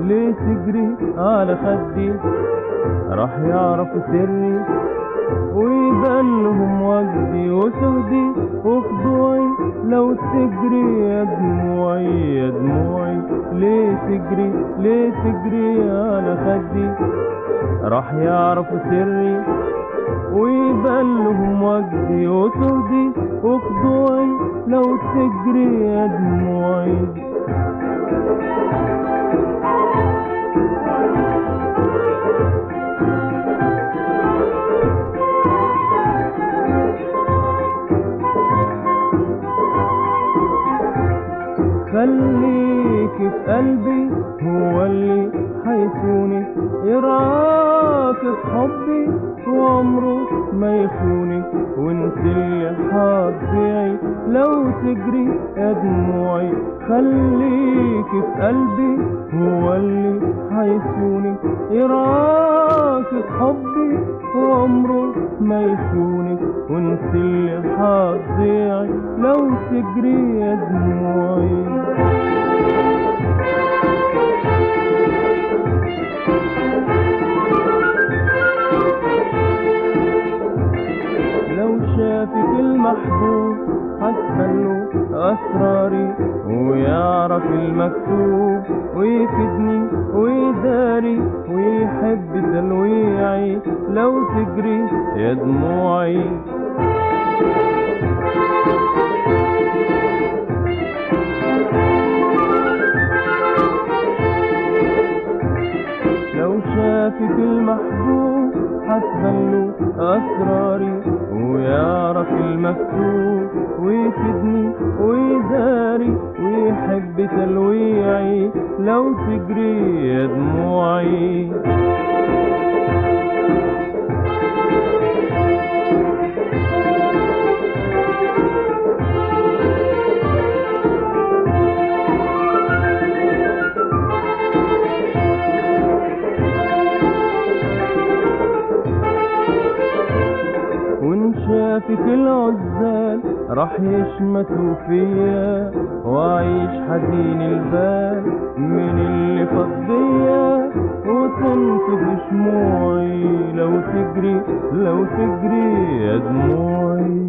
ليه تجري على خدي. راح يعرفوا سري. ويبان لهم وجدي وسهدي وخضوعي لو تجري يا دموعي يا دموعي ليه تجري ليه تجري على خدي؟ راح يعرفوا سري. ويبان لهم وجدي وسهدي وخضوعي لو تجري يا دموعي خليك في قلبي هو اللي حيكونك يرعاك في حبي وعمره ما يخونك وانت اللي هتضيعي لو تجري يا دموعي خليك في قلبي هو اللي حيكونك يرعاك حبي وعمره ما يخونك وانت اللي هتضيعي لو تجري يا دموعي أسراري ويعرف المكتوب ويفيدني ويداري ويحب تلويعي لو تجري يا دموعي لو شافك المحبوب هتبلو أسراري ويعرف المكتوب. ويفيدني ويداري ويحب تلويعي لو تجري يا دموعي شافك العزال راح يشمتوا فيا وأعيش حزين البال. من اللي فضيا وتنفض شموعي لو تجري لو تجري يا دموعي.